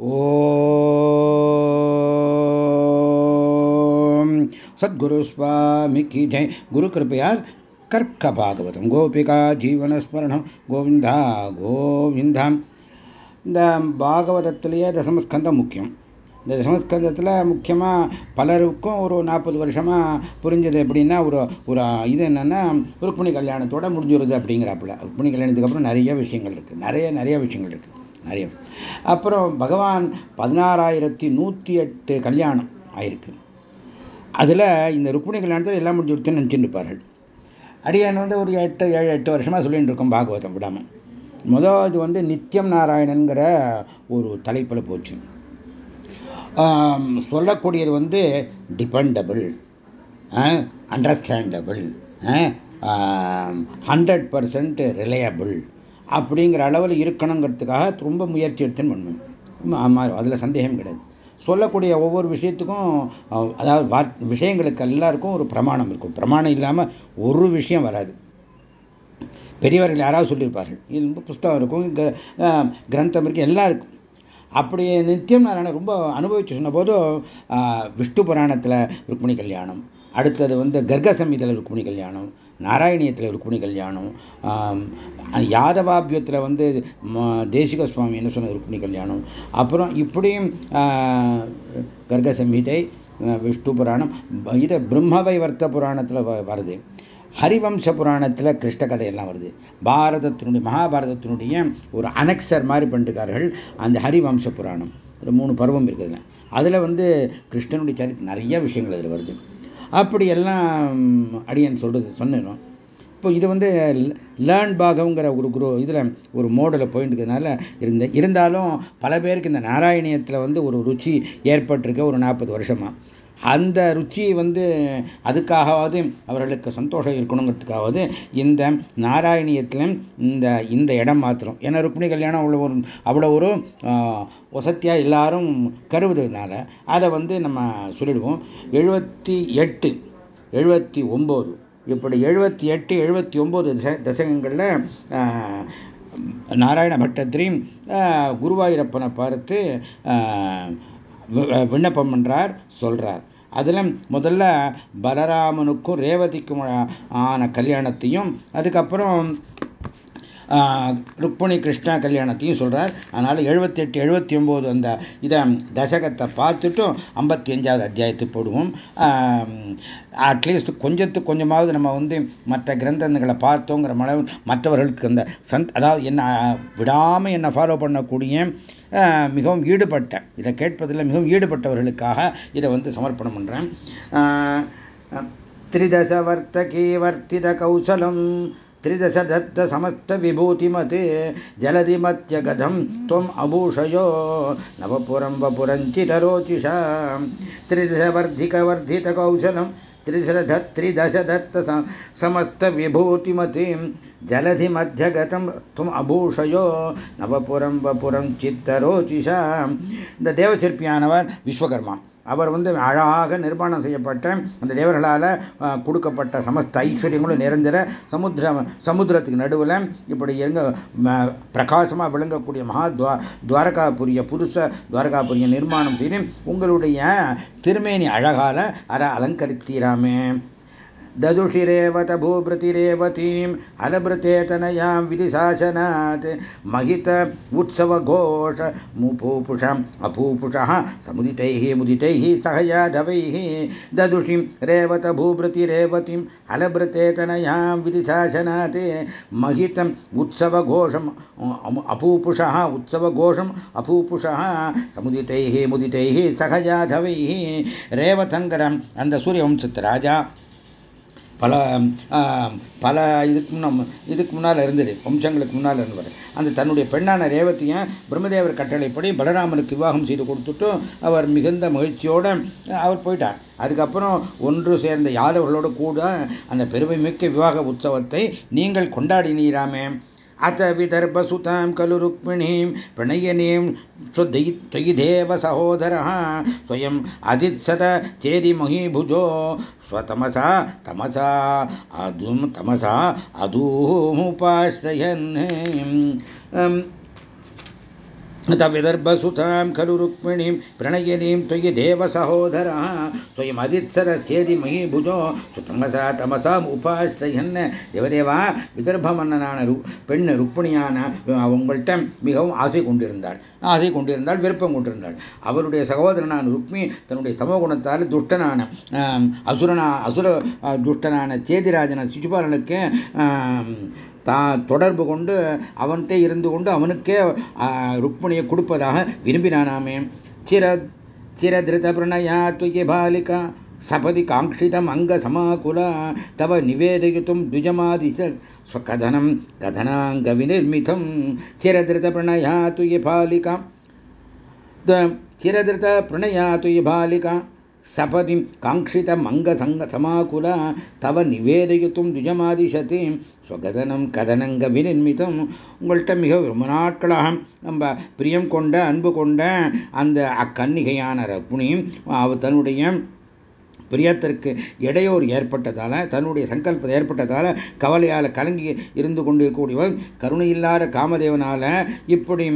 ஓம். சத்குரு சுவாமிக்கு கி ஜெய். குரு கிருப்பையார் கர்க்க பாகவதம் கோபிகா ஜீவனஸ்மரணம். கோவிந்தா கோவிந்தா. இந்த பாகவதத்திலேயே தசமஸ்கந்தம் முக்கியம். இந்த தசமஸ்கந்தத்தில் முக்கியமாக பலருக்கும் ஒரு நாற்பது வருஷமாக புரிஞ்சது எப்படின்னா ஒரு ஒரு இது என்னென்னா ருக்மிணி கல்யாணத்தோட முடிஞ்சிருது அப்படிங்கிறாப்புல. ருக்மிணி கல்யாணத்துக்கு அப்புறம் நிறைய விஷயங்கள் இருக்குது நிறைய நிறைய விஷயங்கள் இருக்குது நிறைய அப்புறம் பகவான் பதினாறாயிரத்தி நூற்றி எட்டு கல்யாணம் ஆயிருக்கு. அதில் இந்த ருக்மிணி கல்யாணத்தில் எல்லாம் முடிஞ்சு கொடுத்துன்னு நினச்சிட்டு இருப்பார்கள். அடியான் வந்து ஒரு எட்டு ஏழு எட்டு வருஷமாக சொல்லிட்டு இருக்கோம் பாகவதம் விடாமல் முதல் இது வந்து நித்தியம் நாராயணனுங்கிற ஒரு தலைப்பில் போச்சு. சொல்லக்கூடியது வந்து dependable understandable hundred percent reliable. அப்படிங்கிற அளவில் இருக்கணுங்கிறதுக்காக ரொம்ப முயற்சி எடுத்துன்னு பண்ணணும் அதில் சந்தேகம் கிடையாது. சொல்லக்கூடிய ஒவ்வொரு விஷயத்துக்கும் அதாவது விஷயங்களுக்கு எல்லாருக்கும் ஒரு பிரமாணம் இருக்கும். பிரமாணம் இல்லாமல் ஒரு விஷயம் வராது. பெரியவர்கள் யாராவது சொல்லியிருப்பார்கள். இது ரொம்ப புஸ்தகம் இருக்கும். கிரந்தம் இருக்குது எல்லாம் இருக்கும். அப்படி நித்தியம் நாராயணன் ரொம்ப அனுபவிச்சு சொன்னபோது விஷ்ணு புராணத்தில் ருக்மிணி கல்யாணம். அடுத்தது வந்து கர்க சம்ஹிதையில் ருக்மிணி கல்யாணம். நாராயணியத்தில் ருக்மிணி கல்யாணம் யாதவாபியத்தில் வந்து தேசிக சுவாமி என்ன சொன்ன ருக்மிணி கல்யாணம். அப்புறம் இப்படியும் கர்க சம்ஹிதை விஷ்ணு புராணம் இது பிரம்மவைவர்த்த புராணத்தில் வருது. ஹரிவம்ச புராணத்தில் கிருஷ்ண கதையெல்லாம் வருது. பாரதத்தினுடைய மகாபாரதத்தினுடைய ஒரு அனெக்சர் மாதிரி பண்ணிருக்கார்கள் அந்த ஹரிவம்ச புராணம். ஒரு மூணு பருவம் இருக்குதுங்க அதில் வந்து கிருஷ்ணனுடைய சரித்திரம் நிறைய விஷயங்கள் அதில் வருது. அப்படியெல்லாம் அடியன் சொல்கிறது சொன்னோம் இப்போ இது வந்து லேர்ன் பாகங்கிற ஒரு குரு இதில் ஒரு மோடில் போயிட்டு இருக்கிறதுனால இருந்த இருந்தாலும் பல பேருக்கு இந்த நாராயணியத்தில் வந்து ஒரு ருச்சி ஏற்பட்டிருக்க ஒரு நாற்பது வருஷமாக அந்த ருச்சியை வந்து அதுக்காகவாவது அவர்களுக்கு சந்தோஷம் இருக்கணுங்கிறதுக்காவது இந்த நாராயணியத்தில் இந்த இந்த இடம் மாத்திரம். ஏன்னா ருக்மிணி கல்யாணம் அவ்வளோ ஒரு அவ்வளோ ஒரு வசத்தியாக எல்லாரும் கருவுறதுனால அதை வந்து நம்ம சொல்லிடுவோம். எழுபத்தி எட்டு எழுபத்தி ஒம்பது. இப்படி எழுபத்தி எட்டு எழுபத்தி ஒம்பது தசகங்களில் நாராயண பட்டத்திரியும் குருவாயூரப்பனை பார்த்து விண்ணப்பம் பண்ணுறார் சொல்கிறார் அதில் முதல்ல பலராமனுக்கும் ரேவதிக்கும் ஆன கல்யாணத்தையும் அதுக்கப்புறம் ருக்மிணி கிருஷ்ணா கல்யாணத்தையும் சொல்கிறார் அதனால் எழுபத்தி எட்டு எழுபத்தி ஒம்பது அந்த இதை தசகத்தை பார்த்துட்டும் ஐம்பத்தி அஞ்சாவது அத்தியாயத்துக்கு போடுவோம் அட்லீஸ்ட் கொஞ்சத்துக்கு கொஞ்சமாவது நம்ம வந்து மற்ற கிரந்தங்களை பார்த்தோங்கிற மன மற்றவர்களுக்கு அந்த சந்த் அதாவது என்ன விடாமல் என்னை ஃபாலோ பண்ணக்கூடிய மிகவும் ஈடுபட்ட இதை கேட்பதில் மிகவும் ஈடுபட்டவர்களுக்காக இதை வந்து சமர்ப்பணம் பண்ணுறேன் திரிதசவர்த்தகே வர்த்தித கௌசலம் त्रिदशदत्तसमस्तविभूतिमते जलधिमत्यगधं त्वम् अभूषयो नवपुरं वपुरञ्चितरोचिषां त्रिदशवर्धिकवर्धितकौशलं त्रिदशदत्त समस्तविभूतिमतीं ஜலதிமத்தியகதம் தும் அபூஷயோ நவபுரம் வபுரம் சித்தரோச்சிஷாம் இந்த தேவசிற்பியானவர் விஸ்வகர்மா அவர் வந்து அழகாக நிர்மாணம் செய்யப்பட்ட அந்த தேவர்களால் கொடுக்கப்பட்ட சமஸ்த ஐஸ்வர்யங்களும் நிரந்தர சமுத்திர சமுத்திரத்துக்கு நடுவில் இப்படி எங்க பிரகாசமாக விளங்கக்கூடிய மகா துவா துவாரகாபுரிய புருஷ துவாரகாபுரிய நிர்மாணம் செய்து உங்களுடைய திருமேனி அழகால அற அலங்கரித்தீராமே. ददुषिरेवत भूभृतिरेवतीम् अलभृते तनयां विधिशासनात् महित उत्सवघोष मुपूपुषम् अपूपुषः समुदितैः मुदितैः सह यादवैः ददुषिं रेवत भूभृतिरेवतीम् अलभृते तनयां विधिशासनात् महितम् उत्सवघोषम् अपूपुषः उत्सवघोषम् अपूपुषः समुदितैः मुदितैः सह यादवैः ரேவதங்கரம் அந்த சூரியவம்சத்து ராஜா பல பல இதுக்கு முன்ன இதுக்கு முன்னால் இருந்தது வம்சங்களுக்கு முன்னால் இருந்தவர் அந்த தன்னுடைய பெண்ணான ரேவத்தையும் பிரம்மதேவர் கட்டளைப்படி பலராமனுக்கு விவாகம் செய்து கொடுத்துட்டும் அவர் மிகுந்த மகிழ்ச்சியோடு அவர் போயிட்டார். அதுக்கப்புறம் ஒன்று சேர்ந்த யாதவர்களோடு கூட அந்த பெருமை மிக்க விவாக உற்சவத்தை நீங்கள் கொண்டாடினீராமே. अथ विदर्भसुतां खलु रुक्मिणीं प्रणयनीं त्वयि देव सहोदरः स्वयम् अदित्सत चेदि महीभुजो स्वतमसा तमसा अधुं तमसा अधूमुपाश्रयन् अथ विदर्भसुतां खलु रुक्मिणीं प्रणयनीं त्वयि देवसहोदरः त्वयमदित्सरस्येदि मयि भुजो சுத்தமசா தமசாம் உபாசையன் தேவதேவா விதர்ப மன்னனான பெண் ருக்மிணியான உங்கள்கிட்ட மிகவும் ஆசை கொண்டிருந்தாள் ஆசை கொண்டிருந்தாள் விருப்பம் கொண்டிருந்தாள் அவருடைய சகோதரனான ருக்மி தன்னுடைய தமோ குணத்தால் துஷ்டனான அசுரனா அசுர துஷ்டனான சேதிராஜன சிசுபாலனுக்கு தான் தொடர்பு கொண்டு அவன்கிட்ட இருந்து கொண்டு அவனுக்கே ருக்மணியை கொடுப்பதாக விரும்பினானாமே. சிர சிரதிருத பிரணயா துயி பாலிகா சபதி காங்கிதம் அங்க சமாகுலா தவ நிவேதயித்தும் துஜமாதி ஸ்வகதனம் கதனாங்க விநிர்மிதம் சிரதிருத பிரணயா துயி பாலிகா சிரதிருத பிரணயா துயி பாலிகா சபதி காங்கிதம் அங்க சங்க சமாகுல தவ நிவேதயித்தும் துஜமாதிசதி. ஸ்வகதனம் கதனங்க விநிர்மிதம். உங்கள்கிட்ட மிக ரொம்ப நாட்களாக நம்ம பிரியம் கொண்ட அன்பு கொண்ட அந்த அக்கன்னிகையான ரக்மிணியும் தன்னுடைய பிரியத்திற்கு இடையூறு ஏற்பட்டதால் தன்னுடைய சங்கல்பம் ஏற்பட்டதால் கவலையால் கலங்கி இருந்து கொண்டிருக்கக்கூடியவர் கருணையில்லாத காமதேவனால் இப்படி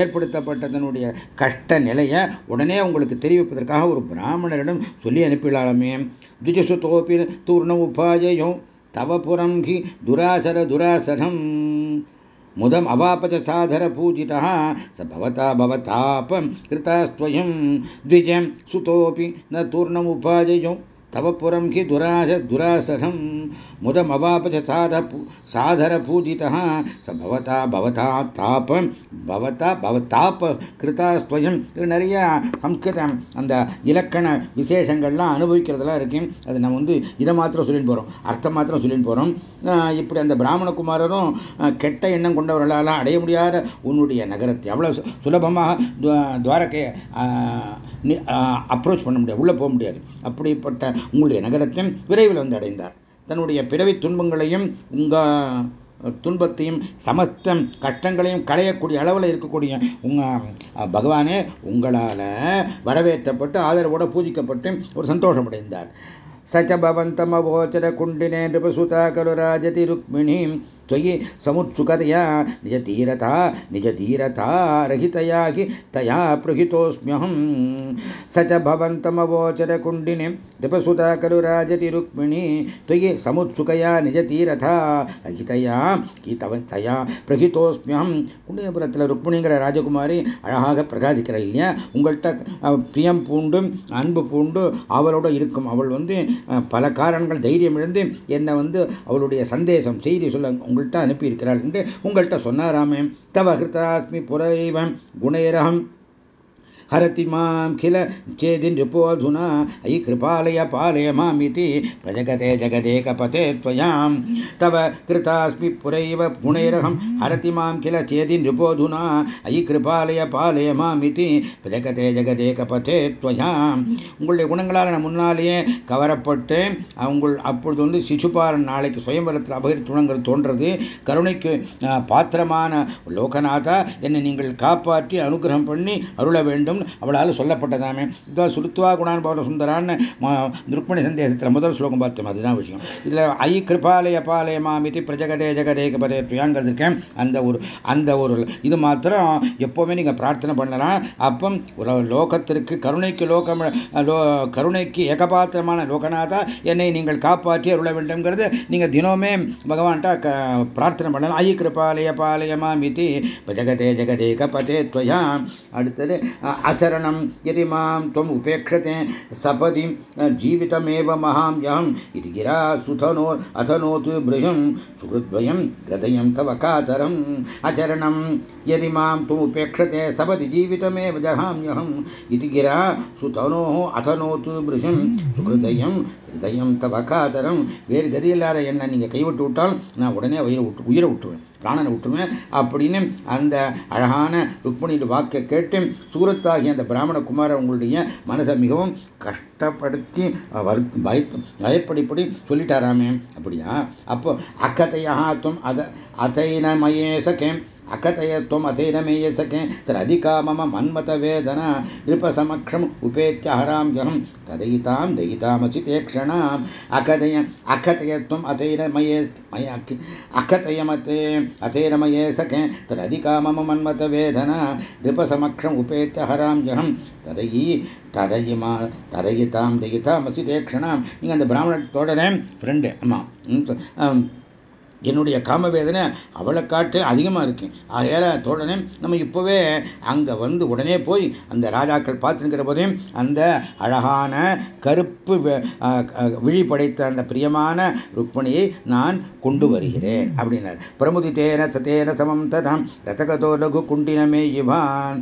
ஏற்படுத்தப்பட்ட தன்னுடைய கஷ்ட நிலையை உடனே உங்களுக்கு தெரிவிப்பதற்காக ஒரு பிராமணரிடம் சொல்லி அனுப்பிடலாமே துஜசுதோப்பி தூர்ண உபாயம் தவபுரம் ஹி துராசர துராசரம். मुदम् अवापच साधर भवता भवतापं द्विजं न तूर्णमुपाययो तव पुरं हि दुरास दुरासरं मुदमवापच साध साधरपूजितः स भवता भवता தாபம் பவதா பவதாப கிருதா ஸ்வயம் இது நிறைய சம்ஸ்கிருதம் அந்த இலக்கண விசேஷங்கள்லாம் அனுபவிக்கிறதெல்லாம் இருக்கு அது நம்ம வந்து இதை மாத்திரம் சொல்லிட்டு போகிறோம் அர்த்தம் மாத்திரம் சொல்லிட்டு போகிறோம் இப்படி அந்த பிராமணகுமாரரும் கெட்ட எண்ணம் கொண்டவர்களால் அடைய முடியாத உன்னுடைய நகரத்தை அவ்வளோ சுலபமாக துவாரக்கை அப்ரோச் பண்ண முடியாது உள்ளே போக முடியாது அப்படிப்பட்ட உங்களுடைய நகரத்தை விரைவில் வந்து அடைந்தார் தன்னுடைய பிறவி துன்பங்களையும் உங்கள் துன்பத்தையும் சமஸ்த கஷ்டங்களையும் களையக்கூடிய அளவில் இருக்கக்கூடிய உங்க பகவானே உங்களால் வரவேற்றப்பட்டு ஆதரவோடு பூஜிக்கப்பட்டு ஒரு சந்தோஷம் அடைந்தார் சச்ச பவந்தமவோச்சர குண்டினே நிருபசுதா கருராஜதி ருக்மிணி त्वयि समुत्सुकतया निजधीरता निजधीरता रहितया हि तया पृहितोऽस्म्यहम् स च भवन्तमवोचरकुण्डिने नृपसुता खलु राजति रुक्मिणी त्वयि समुत्सुकया निजधीरथा रहितया हि तव तया பிரகிதோஸ்மியம் குண்டியபுரத்தில் ருக்மிணிங்கிற ராஜகுமாரி அழகாக பிரகாதிக்கிற இல்லையா உங்கள்கிட்ட பிரியம் பூண்டும் அன்பு பூண்டு அவளோட இருக்கும் அவள் வந்து பல காரணங்கள் தைரியம் இழந்து என்னை வந்து அவளுடைய சந்தேசம் செய்தி சொல்ல உங்கள்கிட்ட அனுப்பியிருக்கிறாள் என்று உங்கள்கிட்ட சொன்னாராமே. தவ ஹிருதாஸ்மி புரைவம் குணேரகம் हरति मां किल चेदिनृपोऽधुना अयि कृपालय पालय मामिति प्रजगते जगदेकपते त्वयां तव कृतास्मि पुरैव गुणैरहं हरति मां किल चेदिनृपोऽधुना अयि कृपालय பாலய மாமிதி பிரஜகதே ஜெகதேகபதே துவயாம் உங்களுடைய குணங்களால் நான் முன்னாலேயே கவரப்பட்டு உங்கள் அப்பொழுது வந்து சிசுபாரன் நாளைக்கு சுயம்பரத்தில் அபகரித்துணங்கள் தோன்றது கருணைக்கு பாத்திரமான லோகநாதா என்னை நீங்கள் காப்பாற்றி அனுகிரகம் பண்ணி அருள வேண்டும் அவளால் சொல்லப்பட்டதாமே. சுருத்துவா சுருத்வா குணான் பவர சுந்தரான்னு ருக்மணி சந்தேகத்தில் முதல் ஸ்லோகம் பார்த்தோம். அதுதான் விஷயம். இதில் ஐ கிருபாலய பாலய மாமிதி பிரஜகதே ஜெகதேக பதேத்வியாங்கிறதுக்கேன் இருக்கேன் அந்த ஒரு அந்த ஒரு இது மாத்திரம் எப்போவுமே நீங்கள் பிரார்த்தனை பண்ணலாம். அப்போ ஒரு லோகத்திற்கு கருணைக்கு லோகம் கருணைக்கு ஏகபாத்திரமான லோகநாதா என்னை நீங்கள் காப்பாற்றி அருள வேண்டும்ங்கிறது நீங்கள் தினமே பகவான்கிட்ட பிரார்த்தனை பண்ணலாம். ஐ கிருபாலய பாலய மாமிதி ஜெகதே ஜெகதேக பதே துவயா. அடுத்தது अचरण यदि माँ त्वम् उपेक्षते सपदि जीवितमेव महां यहम् इति गिरा सुथनो अथनोत् बृहं। सुहृद्वयं हृदयं तव कातरम्। अचरणं यदि माँ त्वम् उपेक्षते सपदि, जीवितमेव जहाम्यहम् इति गिरा सुतनोः अथनोत् बृहं। सुहृदयं தயம் தவகாதரம் வேறு கதி இல்லாத என்ன நீங்கள் கைவிட்டு விட்டால் நான் உடனே உயிரை விட்டு உயிரை விட்டுருவேன் பிராணனை விட்டுருவேன் அப்படின்னு அந்த அழகான ருக்மணியின் வாக்கை கேட்டு சூரத்தாகிய அந்த பிராமண குமார உங்களுடைய மனசை மிகவும் கஷ்டப்படுத்தி பயத்து பயப்படிப்படி சொல்லிட்டாராமே. அப்படியா? அப்போ அக்கதையாத்தும் அத அதைன மயே अकथय त्वम् अथैन मे सखे तदधिका मम मन्मतवेदना नृपसमक्षम् उपेत्य हरां जहं तदयितां दयितामसि ते क्षणाम् अकथय अकथय त्वम् अथैन मये मया अकथयमते अथैन मये सखे तदधिका मम मन्मतवेदना नृपसमक्षम् उपेत्य हरां जहं ததையி ததையுமா ததையித்தாம் தையித்தாம் மசி தேக்ஷணாம் நீங்கள் அந்த பிராமணத்தோட ஃப்ரெண்டு ஆமாம் என்னுடைய காமவேதனை அவளை காட்டு அதிகமாக இருக்கு. ஆகையால தோழனே நம்ம இப்போவே அங்கே வந்து உடனே போய் அந்த ராஜாக்கள் பார்த்துருக்கிற போதே அந்த அழகான கருப்பு விழி படைத்த அந்த பிரியமான ருக்மணியை நான் கொண்டு வருகிறேன் அப்படின்னார். பிரமுதித்தேன சதேன சமம் ததாம் ரதகதோ லகு குண்டினமே இவான்.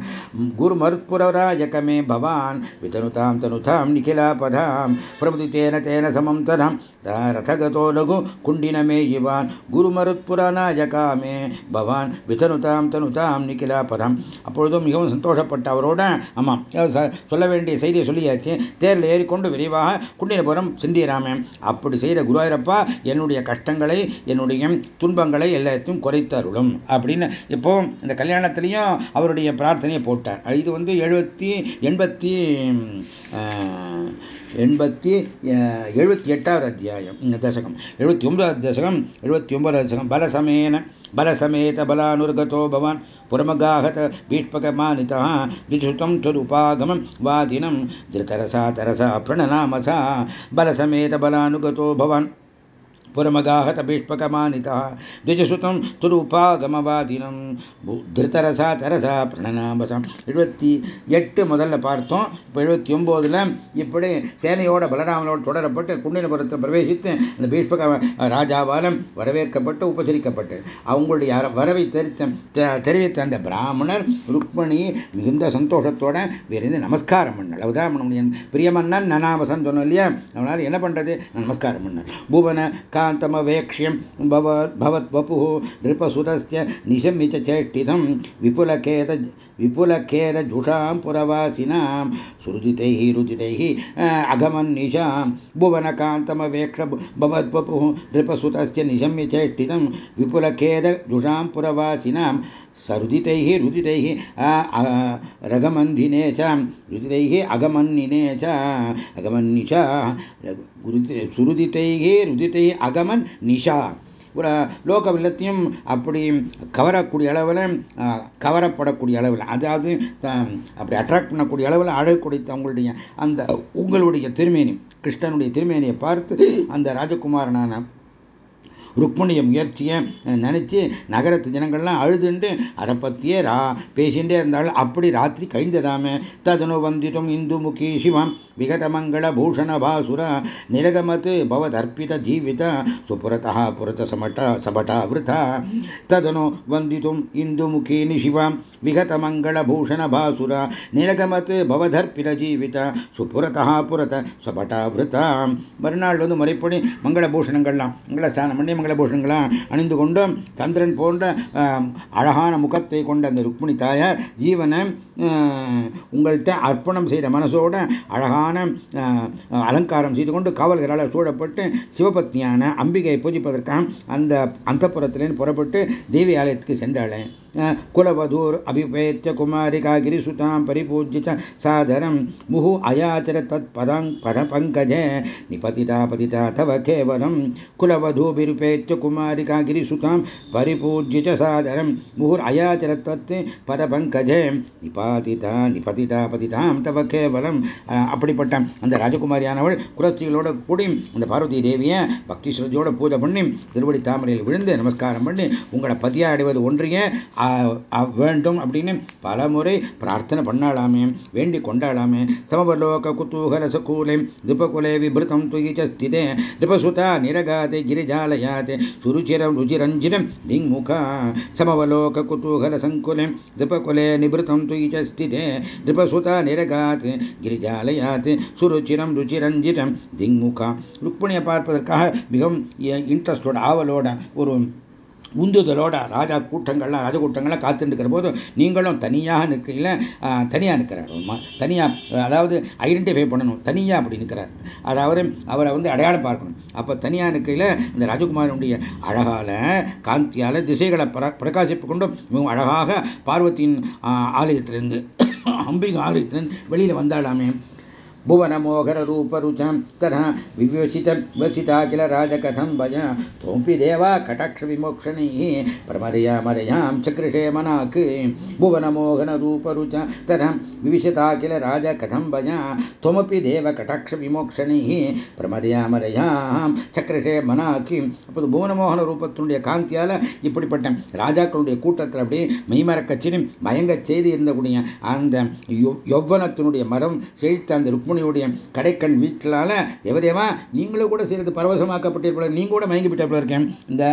குருமருப்புராயகமே பவான். விதனுதாம் தனுதாம் நிகிலாபதாம். பிரமுதி தேன சமம் ததாம் ரதகதோ லகு குண்டினமே இவான். குருமருத்புரநாயகாமே பவான் விதனுதாம் தனுதாம் நிக்கிலா பதம் அப்பொழுதும் மிகவும் சந்தோஷப்பட்ட அவரோட ஆமாம் சொல்ல வேண்டிய செய்தியை சொல்லியாச்சு. தேரில் ஏறிக்கொண்டு விரைவாக குண்டினபுரம் சென்றீராமே அப்படி செய்த குருவாயிரப்பா என்னுடைய கஷ்டங்களை என்னுடைய துன்பங்களை எல்லாத்தையும் குறைத்தருளும். அப்படின்னு இப்போ இந்த கல்யாணத்திலையும் அவருடைய பிரார்த்தனையை போட்டார். இது வந்து எழுபத்தி எண்பத்தி எண்பத்தி எழுபத்தி எட்டாவது அத்தியாயம். இந்த தசகம். எழுபத்தி ஒன்பதாவது தசகம் எழுபத்தி ஒன்பதாவது தசகம் பலசமேன பலசமேத பலானுர்கதோ பவான். புறமகாகத பீஷ்பகமானிதா விசுத்தம் துருபாகமம் வாதினம். திருதரசா தரசா பிரணநாமசா. பலசமேத பலானுகதோ பவான் புறமகாகத பீஷ்பகமானிதா द्विजसुतं துருபாகமவாதினம் திருத்தரசா தரசா பிரணநாமசம் எழுபத்தி எட்டு முதல்ல பார்த்தோம் இப்போ எழுபத்தி ஒம்போதில் இப்படி சேனையோட பலராமனோடு தொடரப்பட்டு குண்டினபுரத்தை பிரவேசித்து அந்த பீஷ்பக ராஜாவால் வரவேற்கப்பட்டு உபசரிக்கப்பட்டு அவங்களுடைய வரவை தெரிவித்த தெரிவித்த அந்த பிராமணர் ருக்மணி மிகுந்த சந்தோஷத்தோட விரைந்து நமஸ்காரம் பண்ணார் அவதான் பிரியமன்னன் நனாமசன் சொன்னோம் இல்லையா அவனால் என்ன பண்ணுறது நமஸ்காரம் பண்ணார் பூவன कान्तमवेक्ष्यं भवद्वपुः नृपसुरस्य निशम्य च चेष्टितं विपुलखेद विपुलखेरजुषां पुरवासिनां सुरुदितैः रुदितैः अघमन्निशां भुवनकान्तमवेक्ष भवद्वपुः नृपसुतस्य निशम्य चेष्टितं विपुलखेरजुषां पुरवासिनां सरुदितैः रुदितैः रगमन्धिने च रुदितैः अगमन्निने च अगमन्निशा सुरुदितैः रुदितैः அகமன் நிஷா ஒரு லோக வெள்ளத்தையும் அப்படி கவரக்கூடிய அளவில் கவரப்படக்கூடிய அளவில் அதாவது அப்படி அட்ராக்ட் பண்ணக்கூடிய அளவில் அழகக்கூடிய அவங்களுடைய அந்த உங்களுடைய திருமேனி கிருஷ்ணனுடைய திருமேனியை பார்த்து அந்த ராஜகுமாரனான ருக்மணிய முயற்சியை நினச்சி நகரத்து ஜனங்கள்லாம் அழுதுண்டு அதை பற்றியே ரா பேசிகிட்டே இருந்தாலும் அப்படி ராத்திரி கழிந்ததாமே. ததனு வந்திதம் இந்து முகி சிவம் விகடமங்கள பூஷண பாசுர நிரகமத் பவதர்ப்பித ஜீவித சுபுரதா புரத சமட்டா சபட்டா விருதா. ததனு வந்திதும் இந்து முகீனி சிவம் விகதமங்கள பூஷண பாசுர நிரகமத் பவதர்ப்பித ஜீவித சுபுரதா புரத சபட்டா விருதா. மறுநாள் வந்து முறைப்படி மங்கள பூஷணங்கள்லாம் மங்களஸ்தானம் பண்ணி மங்களபூஷணங்களாம் அணிந்து கொண்டும் சந்திரன் போன்ற அழகான முகத்தை கொண்ட அந்த ருக்மிணி தாயார் ஜீவனை உங்கள்கிட்ட அர்ப்பணம் செய்த மனசோட அழகான அலங்காரம் செய்து கொண்டு காவல்களால் சூழப்பட்டு சிவபத்னியான அம்பிகை பூஜிப்பதற்காக அந்த அந்தப்புறத்திலேருந்து புறப்பட்டு தேவி ஆலயத்துக்கு சென்றாளேன் कुलवधूर् अभिपेत्य कुमारिका गिरिसुतां परिपूज्य च सादरं मुहुः अयाचर तत्पदं पदपङ्कजे निपतिता पतिता तव केवलं कुलवधूभिरुपेत्य कुमारिका गिरिसुतां परिपूज्य च सादरं मुहुरयाचर तत् पदपङ्कजे நிபாதிதா நிபதிதா பதிதாம் தவ கேவலம் அப்படிப்பட்ட அந்த ராஜகுமாரியானவள் குலஸ்திகளோட கூடி அந்த பார்வதி தேவியை பக்தி ஸ்ரத்தையோட பூஜை பண்ணி திருவடி தாமரையில் விழுந்து நமஸ்காரம் பண்ணி உங்களை பதியா அடைவது ஒன்றிய வேண்டும் அப்படின்னு பல முறை பிரார்த்தனை பண்ணலாமே வேண்டி கொண்டாடாமே சமபலோக குத்தூகல சகூலே திபகுலே விபிருத்தம் துயிச்ச ஸ்திதே திபசுதா நிரகாதே கிரிஜாலயாதே சுருச்சிரம் ருச்சிரஞ்சிரம் திங்முகா. சமவலோக குத்தூகல சங்குலே திபகுலே நிபிருத்தம் துயிச்ச ஸ்திதே திபசுதா நிரகாதே கிரிஜாலயாத் சுருச்சிரம் ருச்சிரஞ்சிரம் திங்முகா. ருக்மிணியை பார்ப்பதற்காக மிகவும் இன்ட்ரெஸ்டோட ஆவலோட ஒரு உந்துதலோட ராஜா கூட்டங்கள்லாம் ராஜ கூட்டங்கள்லாம் காத்துட்டு இருக்கிற போது நீங்களும் தனியாக நிற்கையில் தனியாக நிற்கிறார் தனியாக அதாவது ஐடென்டிஃபை பண்ணணும். தனியாக அப்படி நிற்கிறார். அதாவது அவரை வந்து அடையாளம் பார்க்கணும். அப்போ தனியாக நிற்கையில் இந்த ராஜகுமாரனுடைய அழகால காந்தியால் திசைகளை பிரகாசிப்பு கொண்டு மிகவும் அழகாக பார்வதியின் ஆலயத்திலிருந்து அம்பிகை ஆலயத்திலிருந்து வெளியில் வந்தாலாமே भुवनमोघररूपरुचां तथा विव्यसितं वसिता किल राजकथं भज त्वमपि देवा कटाक्षविमोक्षणैः प्रमरयामरयां चकृषे मनाक् भुवनमोहनरूपरुचा तथा विविशता किल राजकथं भज त्वमपि देव कटाक्षविमोक्षणैः பிரமரியாமரையாம் சக்கரஷே மனாக்கி அப்போது புவனமோகன ரூபத்தினுடைய காந்தியால் இப்படிப்பட்ட ராஜாக்களுடைய கூட்டத்தில் அப்படியே மெய்மறக்கச்சினி மயங்க செய்து இருந்தக்கூடிய அந்த யௌவனத்தினுடைய மரம் செழித்த அந்த ருக்மிணியுடைய கடைக்கண் வீட்டிலால எவரேவா நீங்களும் கூட சிறிது பரவசமாக்கப்பட்டிருப்ப நீங்கள் கூட மயங்கி விட்ட இருக்கேன் இந்த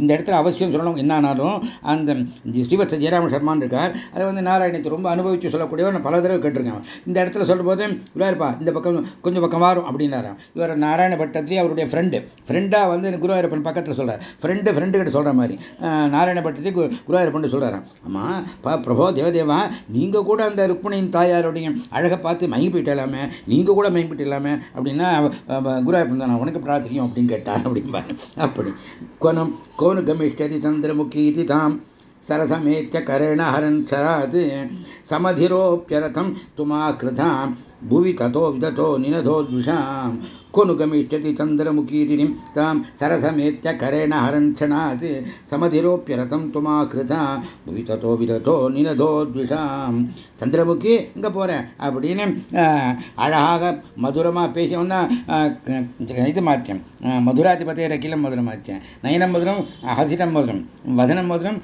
இந்த இடத்துல அவசியம் சொல்லணும் என்னானாலும் அந்த ஸ்ரீவத்ச ஜெயராம சர்மான் இருக்கார் அதை வந்து நாராயணத்தை ரொம்ப அனுபவித்து சொல்லக்கூடியவர் நான் பல தடவை கேட்டிருக்கேன். இந்த இடத்துல சொல்லும்போது போது இந்த பக்கம் கொஞ்சம் பக்கம் மாறும் அப்படின்னாராம் இவர் நாராயண பட்டத்திலே அவருடைய ஃப்ரெண்டு ஃப்ரெண்டாக வந்து குருவாயூரப்பன் பக்கத்தில் சொல்கிறார் ஃப்ரெண்டு ஃப்ரெண்டு கிட்ட சொல்கிற மாதிரி. நாராயண பட்டத்தை குருவாயூரப்பன் சொல்கிறாராம் ஆமாம் பிரபோ தேவதேவா நீங்கள் கூட அந்த ருக்மிணியின் தாயாருடைய அழகை பார்த்து மயங்கி மெயின்பட்டு இல்லாமே நீங்கள் கூட மெயின்பட்டு இல்லாமல் அப்படின்னா குருவாய்ப்பு நான் உனக்கு எப்படா தெரியும் அப்படின்னு கேட்டார் அப்படிம்பாரு. அப்படி. கொனம் கோனு கமிஷ்டதி சந்திரமுகி இது தாம். சரசமேத்த கரேண ஹரன் சராத். சமதிரோப்பியரதம் துமா கிருதாம் புவி ததோ விததோ நினதோ துஷாம். गमिष्यति चन्द्रमुखीतिरिं तां सरसमेत्य करेण हरञ्छणात् समधिरोप्यरथं तुमाकृता भुवि ततो विदतो நினதோத்விஷாம் சந்திரமுகி இங்கே போகிறேன் அப்படின்னு அழகாக மதுரமாக பேசி வந்தால் இது மாத்தியம் மதுராதிபதியர் அகிலம் மதுரம் மாத்தியம் நயனம் மதுரம் ஹசிடம் மதுரம் வதனம் மதுரம்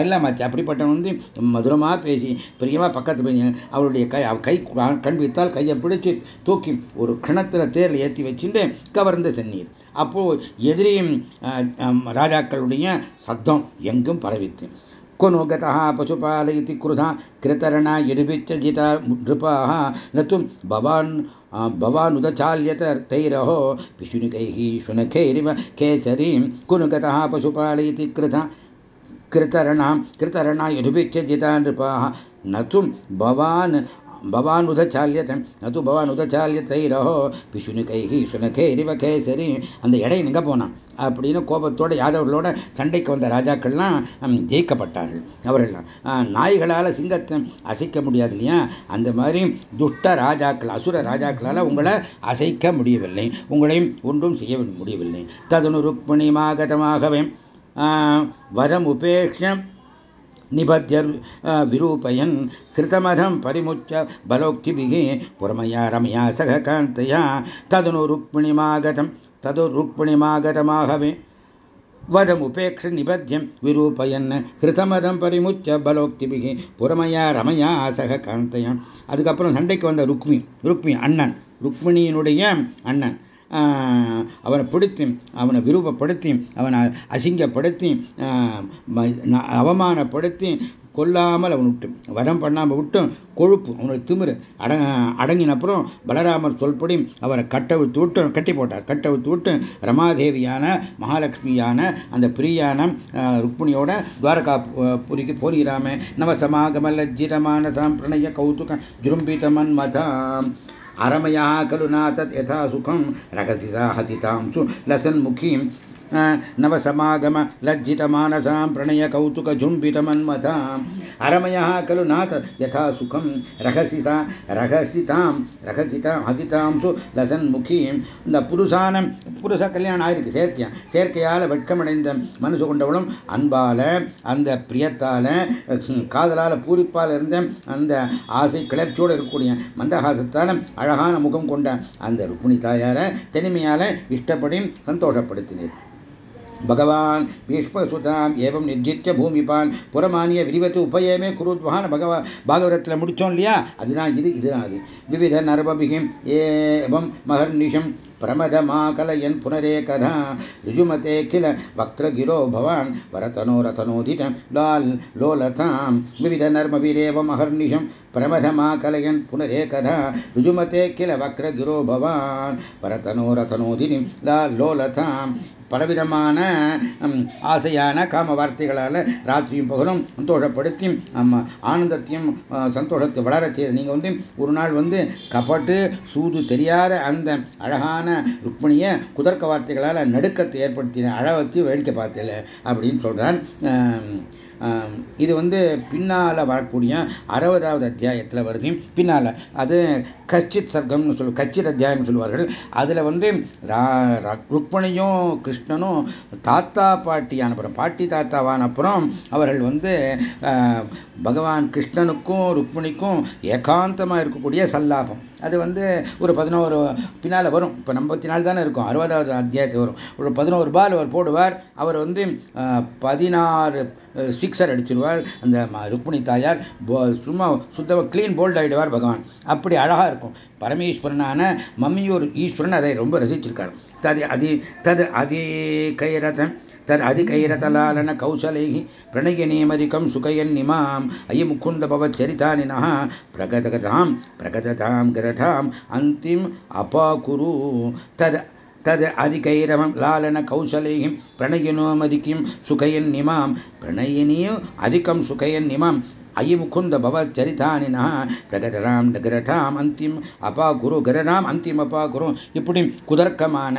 எல்லாம் மாச்சு அப்படிப்பட்ட வந்து மதுரமாக பேசி பிரியமாக பக்கத்து போய் அவருடைய கை கை கண் வைத்தால் கையை பிடிச்சி தூக்கி ஒரு க்ஷணத்தில் தேரில் ஏற்றி வச்சுட்டு கவர்ந்து சென்னீர் அப்போ எதிரியும் ராஜாக்களுடைய சத்தம் எங்கும் பரவித்து कुनो गतः पशुपालयति क्रुधा कृतरणा यदुभिच्च जिता नृपाः न तु भवान् भवानुदचाल्यतैरहो पिशुनिकैः शुनखैरिव केसरीं कुनु गतः पशुपालयति कृता कृतरणां कृतरणा यदुभिच्च जिता नृपाः न तु भवान् பவான் உதச்சாலியத்தை அது பவான் பிஷுனு பிசுனுகைகி சுனகேரிவ கேசரி அந்த இடையை எங்கே போனான். அப்படின்னு கோபத்தோட யாதவர்களோட சண்டைக்கு வந்த ராஜாக்கள்லாம் ஜெயிக்கப்பட்டார்கள். அவர்கள்லாம் நாய்களால் சிங்கத்தை அசைக்க முடியாது இல்லையா? அந்த மாதிரி துஷ்ட ராஜாக்கள் அசுர ராஜாக்களால் உங்களை அசைக்க முடியவில்லை. உங்களையும் ஒன்றும் செய்ய முடியவில்லை. ததுனு ருக்மிணிமாகதமாகவே வரம் உபேட்சம் निबध्य विरूपयन् कृतमधं परिमुच्य बलोक्तिभिः पुरमया रमया सह कान्तया तदनु रुक्मिणिमागतं तदु रुक्मिणिमागतमाहवे वदमुपेक्ष निबध्यं विरूपयन् கிருதமதம் பரிமுச்ச பலோக்திபிகி புறமையா ரமையா சக காந்தையா அதுக்கப்புறம் சண்டைக்கு வந்த ருக்மி ருக்மி அண்ணன் ருக்மிணியினுடைய அண்ணன் அவனை பிடித்து அவனை விரூபப்படுத்தி அவனை அசிங்கப்படுத்தி அவமானப்படுத்தி கொல்லாமல் அவன் விட்டு வரம் பண்ணாமல் விட்டும் கொழுப்பு அவனுக்கு திமிரு அட அடங்கின அப்புறம் பலராமர் சொல்படி அவரை கட்ட விட்டு கட்டி போட்டார். கட்டவிழ்த்து விட்டு ரமாதேவியான மகாலட்சுமியான அந்த பிரியான ருக்மிணியோட துவாரகா புரிக்கு போகிறாமே நவ சமாகம ஜிரமான சாம்பிரணய கௌதுக ஜுரும்பிதமன் மதாம் अरमया खलु नातत् यथा सुखं रकसि सा हतितां सु लसन्मुखीं नवसमागम लज्जितमानसां प्रणयकौतुकझुम्बितमन्मथाम् अरमयः खलु नाथ यथा सुखं ரகசி சா ரகசிதாம் ரகசிதாம் ஹதிதாம் சு லசன்முகீம் இந்த புருஷான புருஷ கல்யாணம் ஆயிருக்கு செயற்கையா செயற்கையால் வெட்கமடைந்த மனசு கொண்டவளும் அன்பால அந்த பிரியத்தால காதலால பூரிப்பால் இருந்த அந்த ஆசை கிளர்ச்சியோடு இருக்கக்கூடிய மந்தஹாசத்தால அழகான முகம் கொண்ட அந்த ருக்மிணி தாயார தனிமையால இஷ்டப்படி சந்தோஷப்படுத்தினீர் भगवान् भीष्मसुताम् एवं निर्जित्य பூமிபான் புறமானிய விரிவத்து உபயமே குருத்வான் பகவ பாகவரத்தில் முடித்தோம் இல்லையா அதுதான் இது இதுதான் அது விவித நரபபிகம் ஏவம் மகர்நிஷம் प्रमदमाकलयन् पुनरेकधा ऋजुमते किल वक्त्रगिरो भवान् वरतनोरतनोदित लाल् लोलतां विविधनर्मविरेव महर्निशं प्रमथमाकलयन् पुनरेकधा ऋजुमते किल वक्रगिरो भवान् परतनोरतनोदिनीं लाल्लोलतां பலவிதமான ஆசையான காம வார்த்தைகளால் ராத்திரியும் பகலும் சந்தோஷப்படுத்தி ஆனந்தத்தையும் சந்தோஷத்தை வளர செய்து நீங்கள் வந்து ஒரு நாள் வந்து கப்பட்டு சூது தெரியாத அந்த அழகான ருக்மணியை குதர்க்க வார்த்தைகளால் நடுக்கத்தை ஏற்படுத்தின அழ வச்சு வேடிக்கை பார்த்தல அப்படின்னு சொல்கிறான் இது வந்து பின்னால் வரக்கூடிய அறுபதாவது அத்தியாயத்தில் வருது. பின்னால் அது கச்சித் சர்க்கம்னு சொல்லு கச்சித் அத்தியாயம்னு சொல்லுவார்கள். அதில் வந்து ருக்மணியும் கிருஷ்ணனும் தாத்தா பாட்டியான அப்புறம் பாட்டி தாத்தாவான அப்புறம் அவர்கள் வந்து பகவான் கிருஷ்ணனுக்கும் ருக்மணிக்கும் ஏகாந்தமாக இருக்கக்கூடிய சல்லாபம். அது வந்து ஒரு பதினோரு பின்னால் வரும். இப்போ ஐம்பத்தி நாலு தானே இருக்கும். அறுபதாவது அத்தியாயத்துக்கு வரும். ஒரு பதினோரு பால் அவர் போடுவார். அவர் வந்து பதினாறு சிக்ஸர் அடிச்சிருவார் அந்த ருக்மிணி தாயார் சும்மா சுத்தமாக கிளீன் போல்ட் ஆகிடுவார் பகவான். அப்படி அழகாக இருக்கும். பரமேஸ்வரனான மம்மியூர் ஈஸ்வரன் அதை ரொம்ப ரசிச்சிருக்கார். தது அதி தது அதே கைரதம் தத் அதிகைரதலாலன கௌசலை பிரணயநீமதிக்கம் சுகையன் நிமாம் ஐய முக்குண்ட பவச்சரிதானினா பிரகதகதாம் பிரகததாம் கிரதாம் அந்திம் அபாகுரு தத் अन्तिम् अपाकुरु तद् तद् अधिकैरवं लालनकौशलैः प्रणयनोमधिकिं सुखयन्निमां प्रणयनीय अधिकं सुखयन्निमाम् अयि मुकुन्द भवचरितानिनः பிரகதராம் நகரட்டாம் அந்திம் அப்பா குரு கரராம் அந்திம் அப்பா குரு இப்படி குதர்க்கமான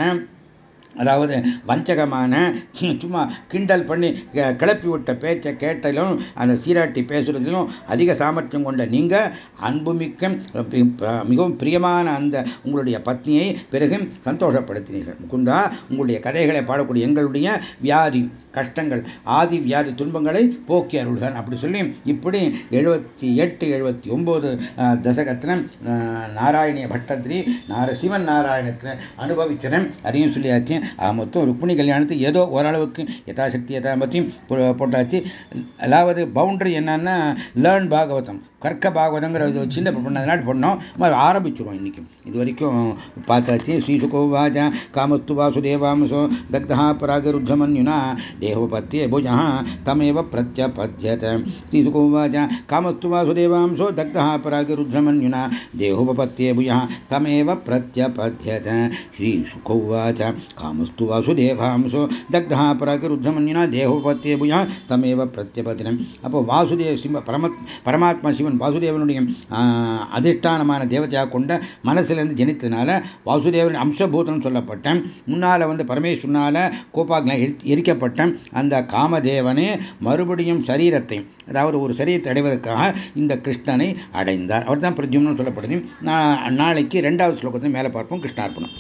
அதாவது வஞ்சகமான சும்மா கிண்டல் பண்ணி கிளப்பி விட்ட பேச்சை கேட்டலும் அந்த சீராட்டி பேசுறதிலும் அதிக சாமர்த்தியம் கொண்ட நீங்கள் அன்புமிக்க மிகவும் பிரியமான அந்த உங்களுடைய பத்னியை பிறகு சந்தோஷப்படுத்தினீர்கள். முகுந்தா உங்களுடைய கதைகளை பாடக்கூடிய எங்களுடைய வியாதி. கஷ்டங்கள் ஆதி வியாதி துன்பங்களை போக்கி அருள்கள் அப்படி சொல்லி இப்படி எழுபத்தி எட்டு எழுபத்தி ஒன்பது தசகத்தில் நாராயணிய பட்டத்திரி நாரசிவன் நாராயணத்தில் அனுபவிச்சதன் அதையும் சொல்லியாச்சு. மொத்தம் ருக்மிணி கல்யாணத்துக்கு ஏதோ ஓரளவுக்கு யதாசக்தி யதாமத்தையும் போட்டாச்சு. அதாவது பவுண்டரி என்னன்னா லேர்ன் பாகவதம். கர்க்க பாகவதங்கிற சின்ன பண்ணதுனால பண்ணோம் ஆரம்பிச்சிருவோம் இன்னைக்கு இது வரைக்கும் பார்த்தாச்சு ஸ்ரீசுகோவாஜ காமஸ்து வாசுதேவாம்சோ தக்தா பராகருத்தமன்யுனா देहोपत्ये भुजः तमेव प्रत्यपद्यत श्रीसुकोवाच कामस्तु वासुदेवांसो दग्धः परागरुद्रमन्युना देहोपत्ये भुजः तमेव प्रत्यपद्यत श्रीसुकोवाच कामस्तु वासुदेवांसो दग्धः परागरुद्रमन्युना देहोपत्ये भुजः तमेव பிரத்யபதினம் அப்போ வாசுதேவ சிவ பரம பரமாத்மா சிவன் வாசுதேவனுடைய அதிஷ்டானமான தேவத்தையாக கொண்ட மனசிலிருந்து ஜனித்ததுனால வாசுதேவன் அம்சபூதன் சொல்லப்பட்ட முன்னால் வந்து பரமேஸ்வரனால் கோபாக்னா எரிக்கப்பட்ட அந்த காமதேவனே மறுபடியும் சரீரத்தை அதாவது ஒரு சரீரத்தை அடைவதற்காக இந்த கிருஷ்ணனை அடைந்தார். அவர் தான் பிரத்யும்னு சொல்லப்படுது. நாளைக்கு ரெண்டாவது ஸ்லோகத்தை மேலே பார்ப்போம் கிருஷ்ணார்ப்பணம்